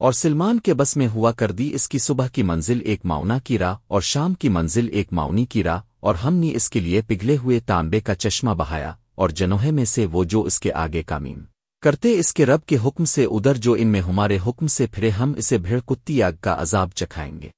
اور سلمان کے بس میں ہوا کر دی اس کی صبح کی منزل ایک معاونہ کی راہ اور شام کی منزل ایک معاونی کی راہ، اور ہم نے اس کے لیے پگھلے ہوئے تانبے کا چشمہ بہایا، اور جنوہے میں سے وہ جو اس کے آگے کامیم۔ کرتے اس کے رب کے حکم سے ادھر جو ان میں ہمارے حکم سے پھرے ہم اسے بھیڑ کتی آگ کا عذاب چکھائیں گے۔